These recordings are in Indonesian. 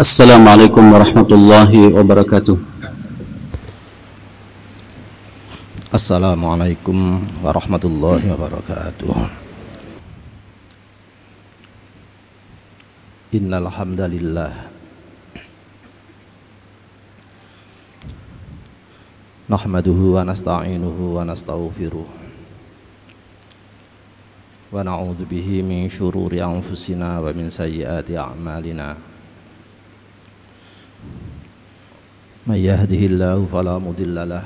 السلام عليكم ورحمة الله وبركاته السلام عليكم ورحمة الله وبركاته إن الحمد لله نحمده ونستعينه ونستغفره ونعوذ به من شرور أنفسنا ومن سيئات أعمالنا من يهده الله فلا مضل له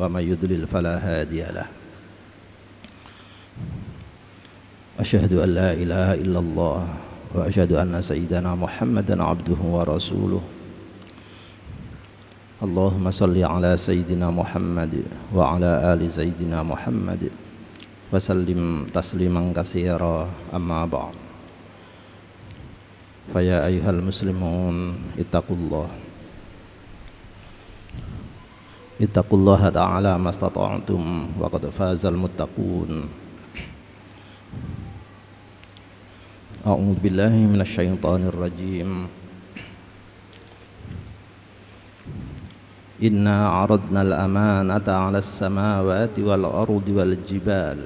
ومن يضلل فلا هادي له أشهد أن لا إله إلا الله وأشهد أن سيدنا محمدا عبده ورسوله اللهم صل على سيدنا محمد وعلى آل سيدنا محمد وسلم تسليما كثيرا أما بعد فيا أيها المسلمون اتقوا الله اتقوا الله تعالى ما استطعتم وقد فاز المتقون. أعوذ بالله من الشيطان الرجيم. إنا عرضنا الأمانة على السماوات والأرض والجبال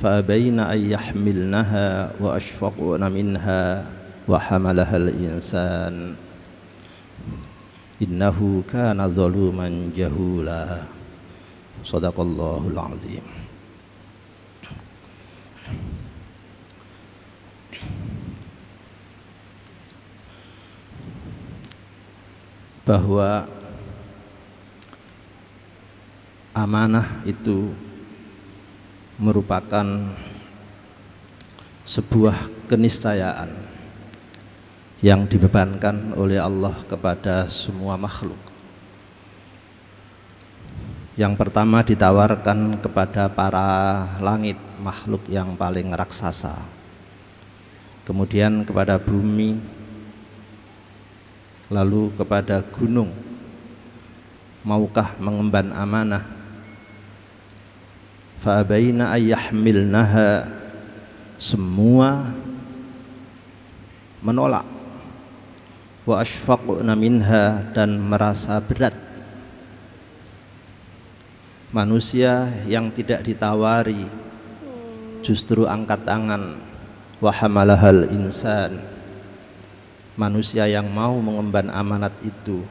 فأبين أن يحملنها وأشفقن منها وحملها الإنسان. innahu kana zaluman jahula. Sadaqallahul azim. Bahwa amanah itu merupakan sebuah keniscayaan yang dibebankan oleh Allah kepada semua makhluk. Yang pertama ditawarkan kepada para langit, makhluk yang paling raksasa. Kemudian kepada bumi, lalu kepada gunung. Maukah mengemban amanah? Fa'abaina ayyahmilnaha semua menolak wa ashfaqna minha dan merasa berat. Manusia yang tidak ditawari justru angkat tangan wa hamalahal insan. Manusia yang mau mengemban amanat itu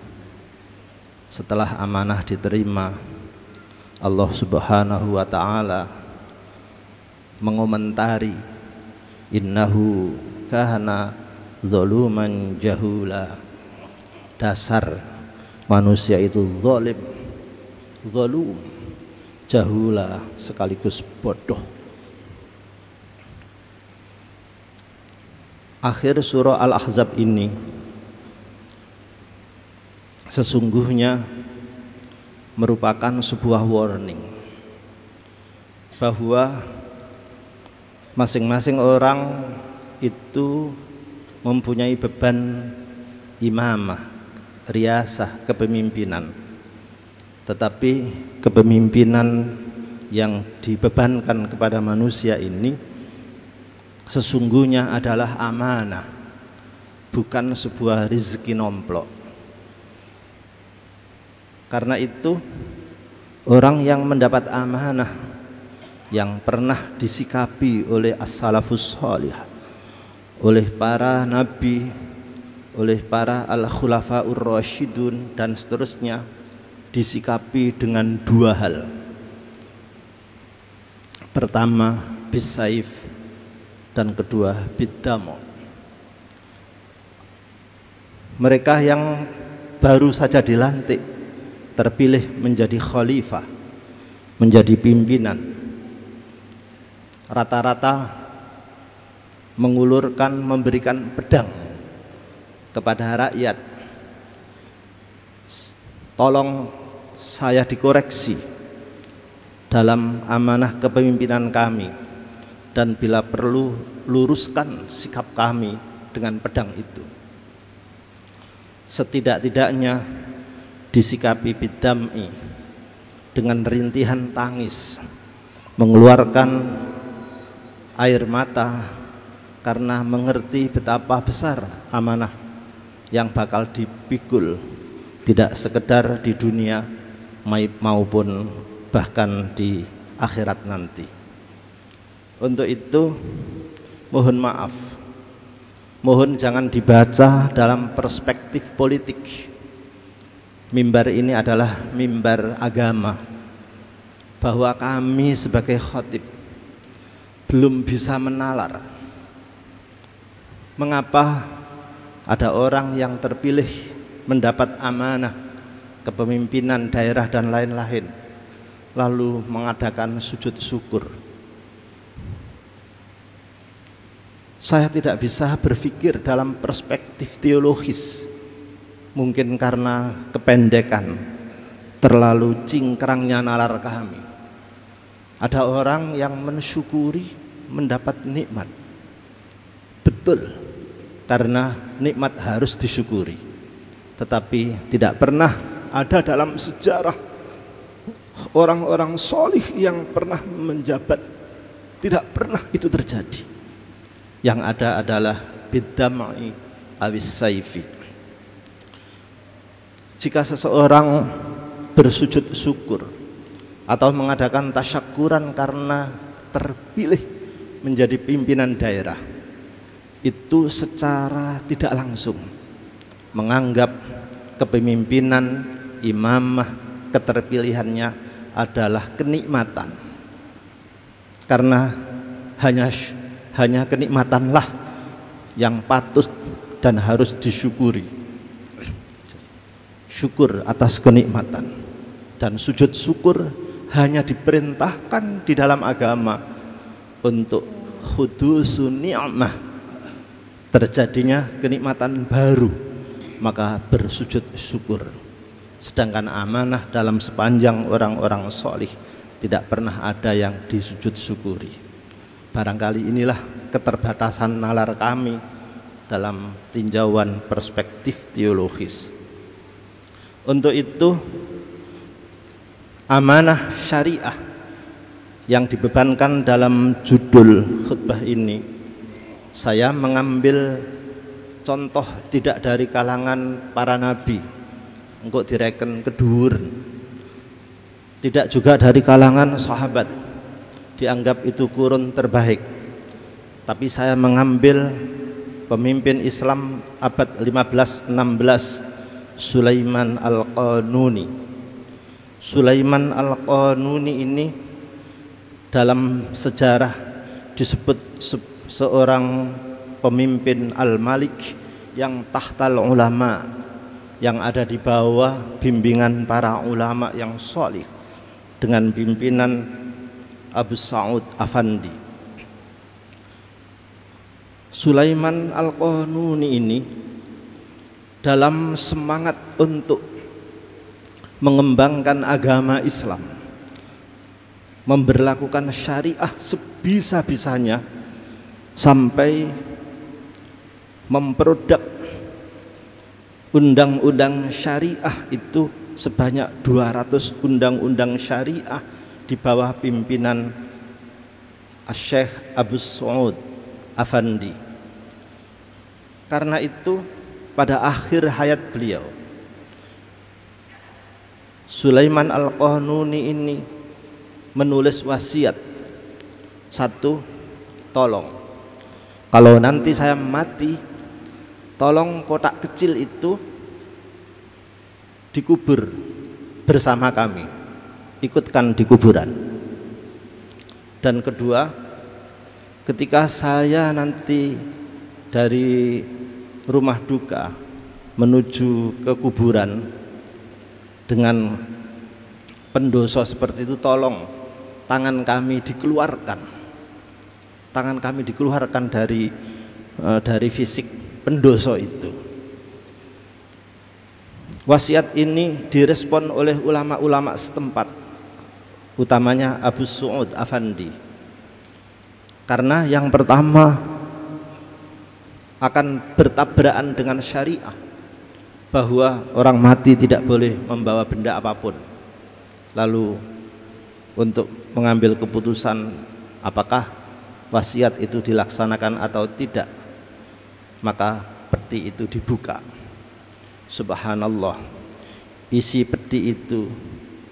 setelah amanah diterima Allah Subhanahu wa taala mengomentari innahu kana zaluman jahula. Dasar manusia itu zalim. Zalum. Jahula sekaligus bodoh. Akhir surah Al-Ahzab ini sesungguhnya merupakan sebuah warning bahwa masing-masing orang itu mempunyai beban imamah, riasah, kepemimpinan. Tetapi kepemimpinan yang dibebankan kepada manusia ini sesungguhnya adalah amanah, bukan sebuah rizki nomplok. Karena itu orang yang mendapat amanah yang pernah disikapi oleh as-salafus salih oleh para nabi, oleh para al-khulafaur rasyidun dan seterusnya disikapi dengan dua hal. Pertama, bisaif dan kedua bidamo. Mereka yang baru saja dilantik terpilih menjadi khalifah, menjadi pimpinan. Rata-rata mengulurkan memberikan pedang kepada rakyat. Tolong saya dikoreksi dalam amanah kepemimpinan kami dan bila perlu luruskan sikap kami dengan pedang itu. Setidak-tidaknya disikapi bidam'i dengan rintihan tangis mengeluarkan air mata karena mengerti betapa besar amanah yang bakal dipikul tidak sekedar di dunia maupun bahkan di akhirat nanti. Untuk itu mohon maaf. Mohon jangan dibaca dalam perspektif politik. Mimbar ini adalah mimbar agama. Bahwa kami sebagai khotib belum bisa menalar Mengapa ada orang yang terpilih mendapat amanah kepemimpinan daerah dan lain-lain lalu mengadakan sujud syukur? Saya tidak bisa berpikir dalam perspektif teologis. Mungkin karena kependekan terlalu cingkrangnya nalar kami. Ada orang yang mensyukuri mendapat nikmat. Betul karena nikmat harus disyukuri. Tetapi tidak pernah ada dalam sejarah orang-orang solih yang pernah menjabat. Tidak pernah itu terjadi. Yang ada adalah bidamai awis saifi. Jika seseorang bersujud syukur atau mengadakan tasyakuran karena terpilih menjadi pimpinan daerah itu secara tidak langsung menganggap kepemimpinan imamah keterpilihannya adalah kenikmatan. Karena hanya hanya kenikmatanlah yang patut dan harus disyukuri. Syukur atas kenikmatan dan sujud syukur hanya diperintahkan di dalam agama untuk khudusun ni'mah terjadinya kenikmatan baru maka bersujud syukur. Sedangkan amanah dalam sepanjang orang-orang solih tidak pernah ada yang disujud syukuri. Barangkali inilah keterbatasan nalar kami dalam tinjauan perspektif teologis. Untuk itu amanah syariah yang dibebankan dalam judul khutbah ini saya mengambil contoh tidak dari kalangan para nabi. Untuk direken kedur. Tidak juga dari kalangan sahabat. Dianggap itu kurun terbaik. Tapi saya mengambil pemimpin Islam abad 15-16 Sulaiman Al-Qanuni. Sulaiman Al-Qanuni ini dalam sejarah disebut seorang pemimpin al-malik yang tahtal ulama yang ada di bawah bimbingan para ulama yang solih dengan pimpinan Abu Sa'ud Afandi. Sulaiman Al-Qanuni ini dalam semangat untuk mengembangkan agama Islam memberlakukan syariah sebisa-bisanya sampai memproduk undang-undang syariah itu sebanyak 200 undang-undang syariah di bawah pimpinan Syekh Abu Saud Afandi. Karena itu pada akhir hayat beliau Sulaiman Al-Qanuni ini menulis wasiat satu tolong kalau nanti saya mati tolong kotak kecil itu dikubur bersama kami. Ikutkan di kuburan. Dan kedua ketika saya nanti dari rumah duka menuju ke kuburan dengan pendoso seperti itu tolong tangan kami dikeluarkan tangan kami dikeluarkan dari uh, dari fisik pendoso itu. Wasiat ini direspon oleh ulama-ulama setempat, utamanya Abu Su'ud Afandi. Karena yang pertama akan bertabrakan dengan syariah bahwa orang mati tidak boleh membawa benda apa pun. Lalu untuk mengambil keputusan apakah wasiat itu dilaksanakan atau tidak maka peti itu dibuka. Subhanallah. Isi peti itu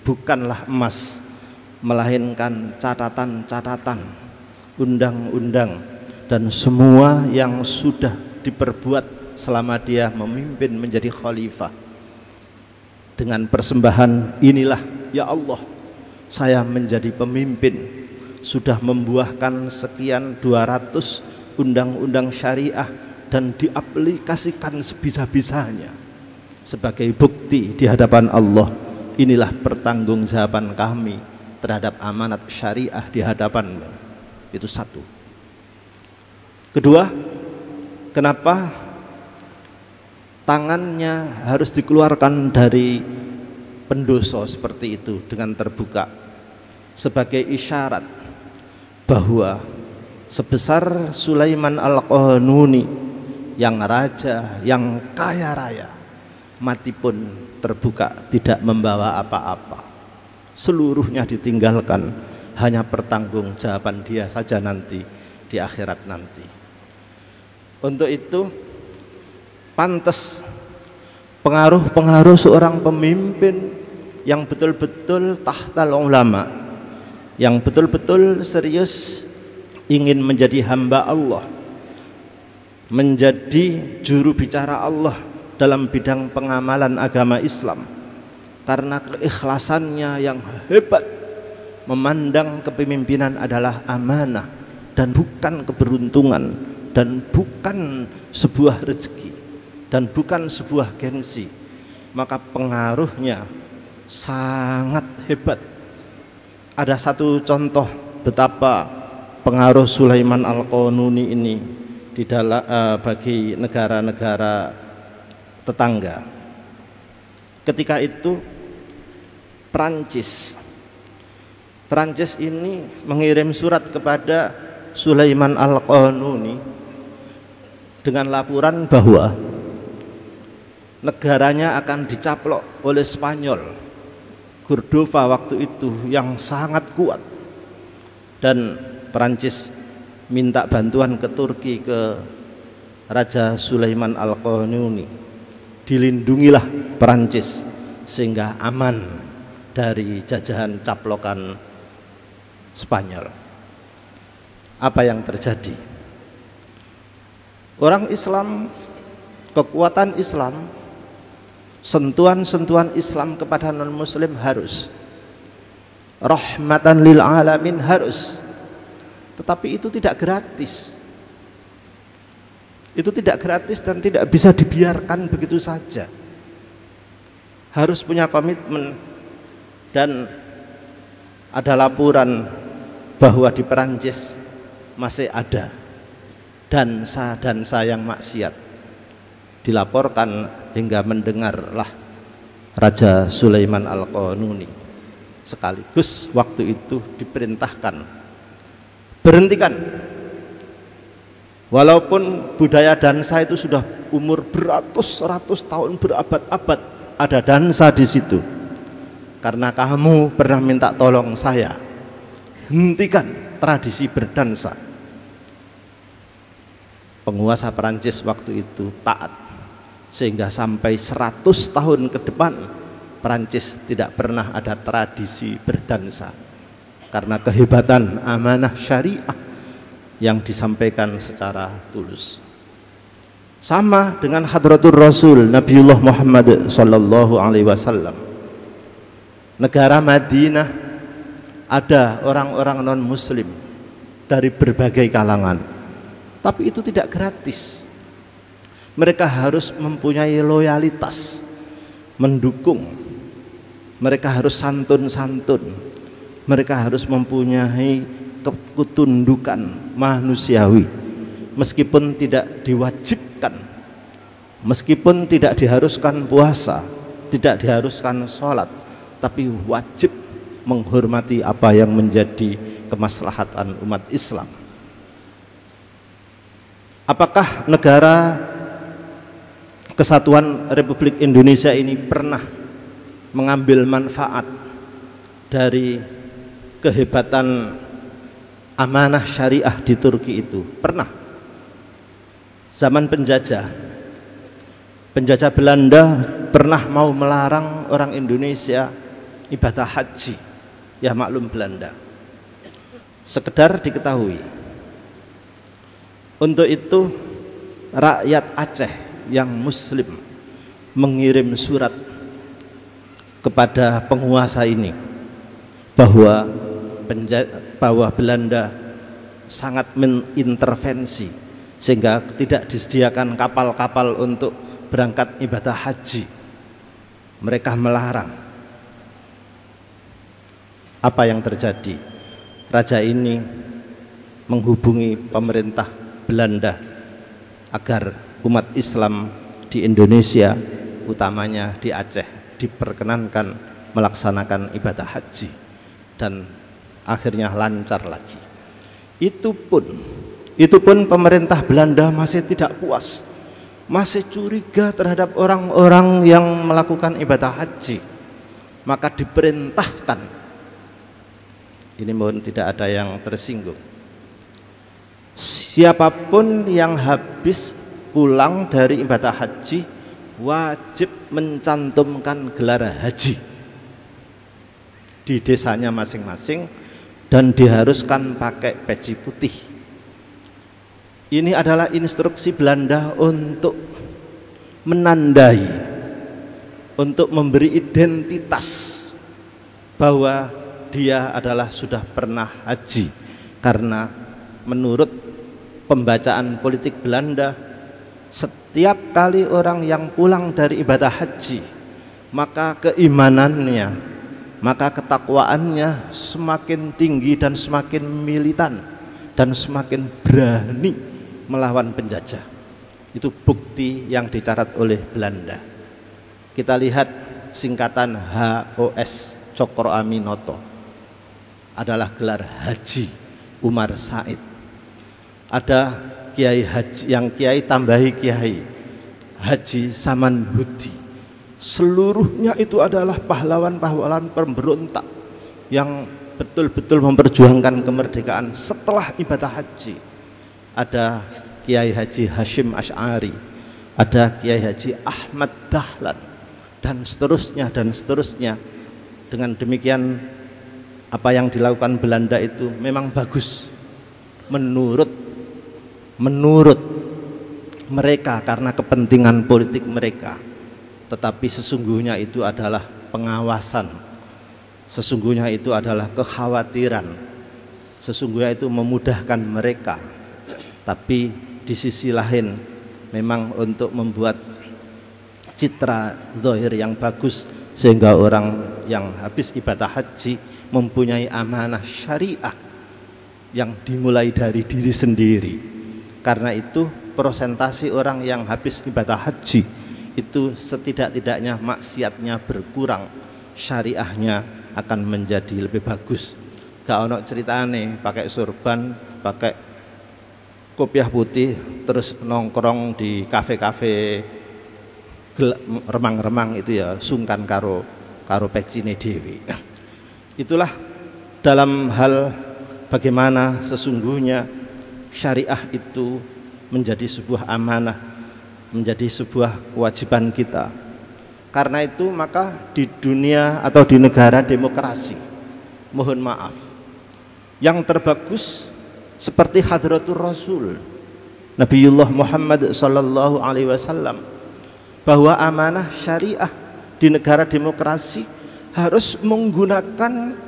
bukanlah emas melainkan catatan-catatan undang-undang dan semua yang sudah diperbuat selama dia memimpin menjadi khalifah. Dengan persembahan inilah ya Allah saya menjadi pemimpin sudah membuahkan sekian 200 undang-undang syariah dan diaplikasikan sebisa-bisanya sebagai bukti di hadapan Allah. Inilah pertanggungjawaban kami terhadap amanat syariah di hadapan itu satu. Kedua kenapa tangannya harus dikeluarkan dari pendoso seperti itu dengan terbuka? Sebagai isyarat bahwa sebesar Sulaiman Al-Qanuni yang raja, yang kaya raya, mati pun terbuka tidak membawa apa-apa. Seluruhnya ditinggalkan, hanya pertanggungjawaban dia saja nanti di akhirat nanti. Untuk itu pantas pengaruh-pengaruh seorang pemimpin yang betul-betul tahtal ulama yang betul-betul serius ingin menjadi hamba Allah menjadi juru bicara Allah dalam bidang pengamalan agama Islam. Karena keikhlasannya yang hebat memandang kepemimpinan adalah amanah dan bukan keberuntungan dan bukan sebuah rezeki dan bukan sebuah gengsi. Maka pengaruhnya sangat hebat ada satu contoh betapa pengaruh Sulaiman Al-Qanuni ini di dalam uh, bagi negara-negara tetangga. Ketika itu Prancis Prancis ini mengirim surat kepada Sulaiman Al-Qanuni dengan laporan bahwa negaranya akan dicaplok oleh Spanyol Cordova waktu itu yang sangat kuat. Dan Perancis minta bantuan ke Turki ke Raja Sulaiman Al-Qanuni. Dilindungilah Perancis sehingga aman dari jajahan caplokan Spanyol. Apa yang terjadi? Orang Islam kekuatan Islam sentuhan-sentuhan Islam kepada non muslim harus. Rahmatan lil alamin harus. Tetapi itu tidak gratis. Itu tidak gratis dan tidak bisa dibiarkan begitu saja. Harus punya komitmen dan ada laporan bahwa di Perancis masih ada dansa-dansa yang maksiat dilaporkan hingga mendengarlah Raja Sulaiman Al-Qanuni. Sekaligus waktu itu diperintahkan. Berhentikan. Walaupun budaya dansa itu sudah umur beratus-ratus tahun berabad-abad ada dansa di situ. Karena kamu pernah minta tolong saya hentikan tradisi berdansa. Penguasa Perancis waktu itu taat sehingga sampai 100 tahun ke depan Perancis tidak pernah ada tradisi berdansa. Karena kehebatan amanah syariah yang disampaikan secara tulus. Sama dengan hadratur rasul Nabiullah Muhammad sallallahu alaihi wasallam. Negara Madinah ada orang-orang non muslim dari berbagai kalangan. Tapi itu tidak gratis mereka harus mempunyai loyalitas mendukung. Mereka harus santun-santun. Mereka harus mempunyai ketundukan manusiawi. Meskipun tidak diwajibkan meskipun tidak diharuskan puasa tidak diharuskan sholat tapi wajib menghormati apa yang menjadi kemaslahatan umat Islam. Apakah negara kesatuan Republik Indonesia ini pernah mengambil manfaat dari kehebatan amanah syariah di Turki itu. Pernah. Zaman penjajah. Penjajah Belanda pernah mau melarang orang Indonesia ibadah haji. Ya maklum Belanda. Sekedar diketahui. Untuk itu rakyat Aceh yang muslim mengirim surat kepada penguasa ini bahwa bahwa Belanda sangat mengintervensi sehingga tidak disediakan kapal-kapal untuk berangkat ibadah haji. Mereka melarang. Apa yang terjadi? Raja ini menghubungi pemerintah Belanda agar umat Islam di Indonesia, utamanya di Aceh, diperkenankan melaksanakan ibadah haji dan akhirnya lancar lagi. Itu pun itu pun pemerintah Belanda masih tidak puas. Masih curiga terhadap orang-orang yang melakukan ibadah haji. Maka diperintahkan ini mohon tidak ada yang tersinggung. Siapa pun yang habis pulang dari ibadah haji wajib mencantumkan gelar haji di desanya masing-masing dan diharuskan pakai peci putih. Ini adalah instruksi Belanda untuk menandai, untuk memberi identitas bahwa dia adalah sudah pernah haji karena menurut pembacaan politik Belanda setiap kali orang yang pulang dari ibadah haji maka keimanannya maka ketakwaannya semakin tinggi dan semakin militan dan semakin berani melawan penjajah. Itu bukti yang dicatat oleh Belanda. Kita lihat singkatan HOS Cokro Aminoto adalah gelar Haji Umar Said. Ada kiai haji yang kiai tambahi kiai Haji Saman Hudi. Seluruhnya itu adalah pahlawan-pahlawan pemberontak yang betul-betul memperjuangkan kemerdekaan setelah ibadah haji. Ada Kiai Haji Hashim Ash'ari ada Kiai Haji Ahmad Dahlan dan seterusnya dan seterusnya. Dengan demikian apa yang dilakukan Belanda itu memang bagus menurut menurut mereka karena kepentingan politik mereka. Tetapi sesungguhnya itu adalah pengawasan. Sesungguhnya itu adalah kekhawatiran. Sesungguhnya itu memudahkan mereka. Tapi di sisi lain memang untuk membuat citra zahir yang bagus sehingga orang yang habis ibadah haji mempunyai amanah syariah yang dimulai dari diri sendiri karena itu prosentasi orang yang habis ibadah haji itu setidak-tidaknya maksiatnya berkurang. Syariahnya akan menjadi lebih bagus. Gak ono ceritane pakai surban pakai kopiah putih terus nongkrong di kafe-kafe remang-remang itu ya sungkan karo karo pecine dewi itulah dalam hal bagaimana sesungguhnya syariah itu menjadi sebuah amanah menjadi sebuah kewajiban kita. Karena itu maka di dunia atau di negara demokrasi mohon maaf yang terbagus seperti hadratul rasul Nabiullah Muhammad sallallahu alaihi wasallam bahwa amanah syariah di negara demokrasi harus menggunakan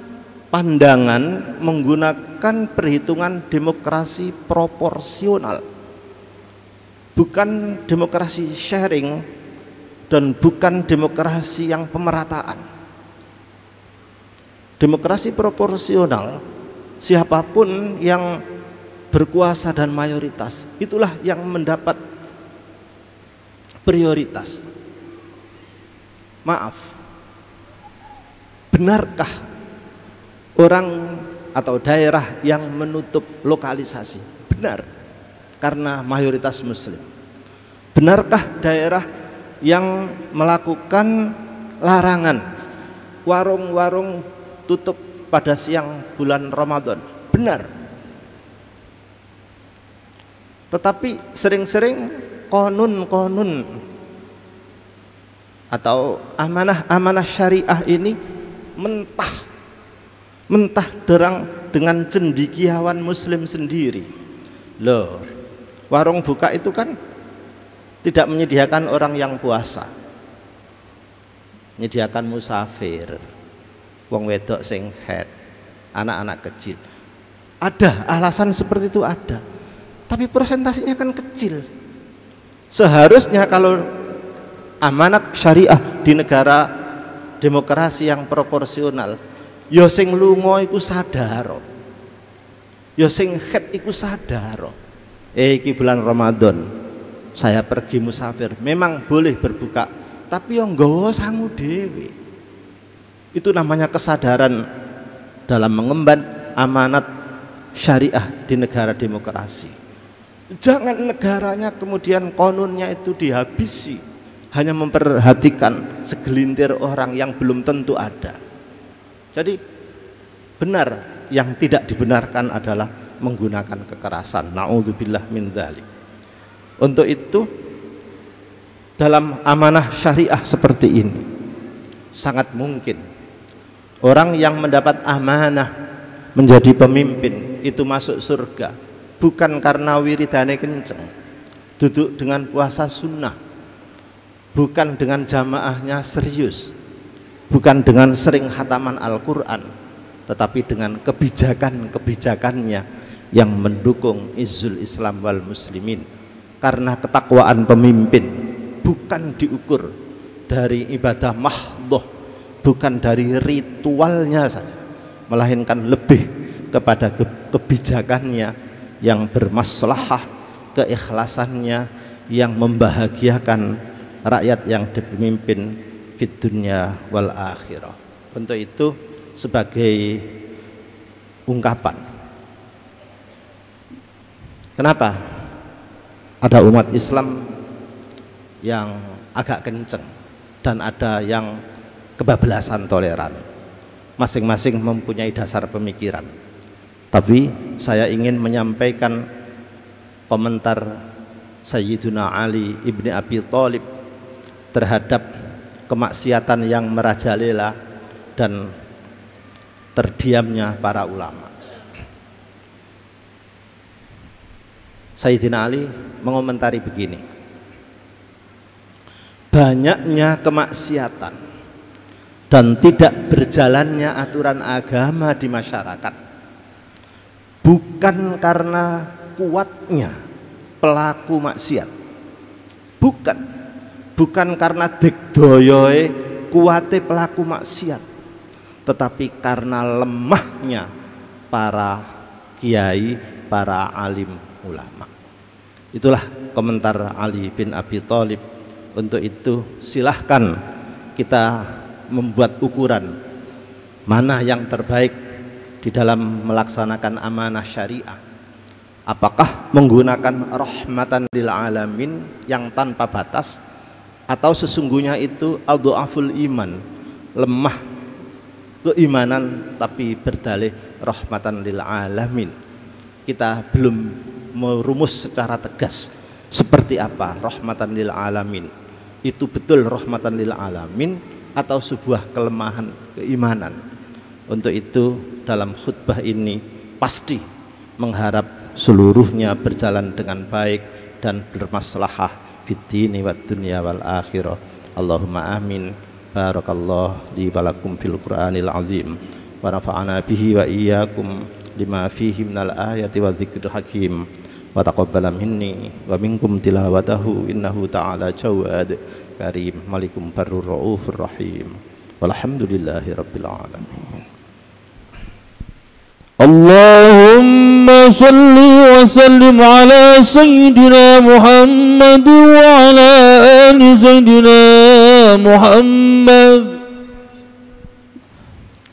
pandangan menggunakan perhitungan demokrasi proporsional bukan demokrasi sharing dan bukan demokrasi yang pemerataan. Demokrasi proporsional, siapa pun yang berkuasa dan mayoritas, itulah yang mendapat prioritas. Maaf, benarkah orang atau daerah yang menutup lokalisasi? Benar karena mayoritas muslim. Benarkah daerah yang melakukan larangan warung-warung tutup pada siang bulan Ramadan? Benar. Tetapi sering-sering konun-konun atau amanah-amanah syariah ini mentah mentah derang dengan cendikiawan muslim sendiri. Loh warung buka itu kan tidak menyediakan orang yang puasa. Menyediakan musafir wong wedok sing head anak-anak kecil. Ada alasan seperti itu ada. Tapi presentasinya kan kecil. Seharusnya kalau amanat syariah di negara demokrasi yang proporsional ya sing lunga iku sadar. Ya sing head iku sadar. Eh iki bulan Ramadan. Saya pergi musafir. Memang boleh berbuka tapi yang nggawa sangu dewi itu namanya kesadaran dalam mengemban amanat syariah di negara demokrasi. Jangan negaranya kemudian konunnya itu dihabisi hanya memperhatikan segelintir orang yang belum tentu ada. Jadi benar yang tidak dibenarkan adalah menggunakan kekerasan. Nauzubillah min dzalik. Untuk itu dalam amanah syariah seperti ini sangat mungkin Orang yang mendapat amanah menjadi pemimpin itu masuk surga bukan karena wiridane kenceng duduk dengan puasa sunnah bukan dengan jamaahnya serius bukan dengan sering hataman Al-Quran tetapi dengan kebijakan-kebijakannya yang mendukung izul Islam wal muslimin. Karena ketakwaan pemimpin bukan diukur dari ibadah mahdoh bukan dari ritualnya saja melainkan lebih kepada kebijakannya yang bermaslahah keikhlasannya yang membahagiakan rakyat yang dipimpin di dunia wal akhirah. Untuk itu sebagai ungkapan. Kenapa? Ada umat Islam yang agak kenceng dan ada yang kebablasan toleran. Masing-masing mempunyai dasar pemikiran. Tapi saya ingin menyampaikan komentar Sayyiduna Ali ibni Abi Thalib terhadap kemaksiatan yang merajalela dan terdiamnya para ulama. Sayyidina Ali mengomentari begini. Banyaknya kemaksiatan dan tidak berjalannya aturan agama di masyarakat bukan karena kuatnya pelaku maksiat. Bukan bukan karena degdoyoe kuate pelaku maksiat tetapi karena lemahnya para kiai para alim ulama. Itulah komentar Ali bin Abi Thalib. Untuk itu silahkan kita membuat ukuran mana yang terbaik di dalam melaksanakan amanah syariah. Apakah menggunakan rahmatan lil alamin yang tanpa batas atau sesungguhnya itu adhaful iman lemah keimanan tapi berdalih rahmatan lil alamin. Kita belum merumus secara tegas seperti apa rahmatan lil alamin. Itu betul rahmatan lil alamin atau sebuah kelemahan keimanan. Untuk itu dalam khutbah ini pasti mengharap seluruhnya berjalan dengan baik dan bermaslahah fid dini wad dunya wal akhirah. Allahumma amin. Barakallah li walakum fil Qur'anil azim. Wa nafa'ana bihi wa iyyakum lima fihi minal ayati wa dzikril hakim. Wa taqabbala minni wa minkum tilawatahu innahu ta'ala jawad karim. Malikum barur raufur rahim. Walhamdulillahi rabbil alamin اللهم صل وسلم على سيدنا محمد وعلى آل سيدنا محمد.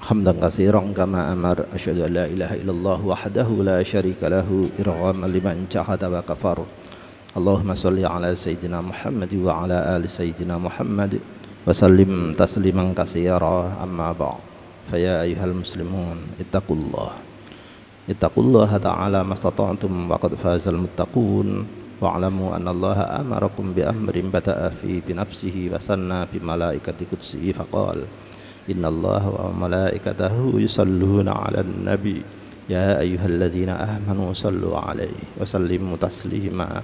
حمدا كثيرا كما أمر أشهد أن لا إله إلا الله وحده لا شريك له إرغاما لمن جحد وكفر. اللهم صل على سيدنا محمد وعلى آل سيدنا محمد وسلم تسليما كثيرا أما بعد. فيا أيها المسلمون اتقوا الله. ittaqullaha ta'ala mastata'tum wa qad fazal muttaqun. Wa'lamu anna allaha amarakum bi amrin bata'a fi bi nafsihi wa sanna bi malaikati qudsi. Faqala inna wa malaikatahu yusalluna 'alan nabi. Ya ayyuhalladzina amanu sallu 'alaihi wa sallimu taslima.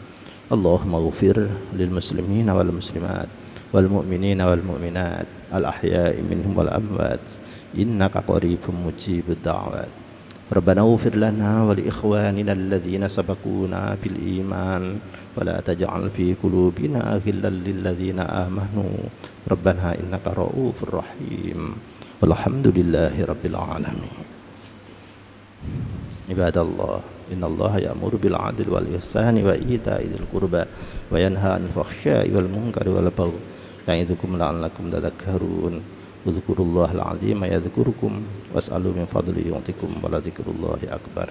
Allahumma lil muslimina wal muslimat wal mu'minina wal mu'minat. Al ahya'i minhum wal amwat. Innaka qaribun mujibud da'wat. ربنا اغفر لنا ولإخواننا الذين سبقونا بالإيمان ولا تجعل في قلوبنا غلا للذين آمنوا. ربنا إنك رؤوف رحيم. والحمد لله رب العالمين. عباد الله إن الله يأمر بالعدل والإحسان وإيتاء ذي القربى وينهى عن الفحشاء والمنكر والبغي يعظكم لعلكم تذكرون. اذكروا الله العظيم يذكركم واسألوا من فضله يعطيكم ولذكر الله أكبر.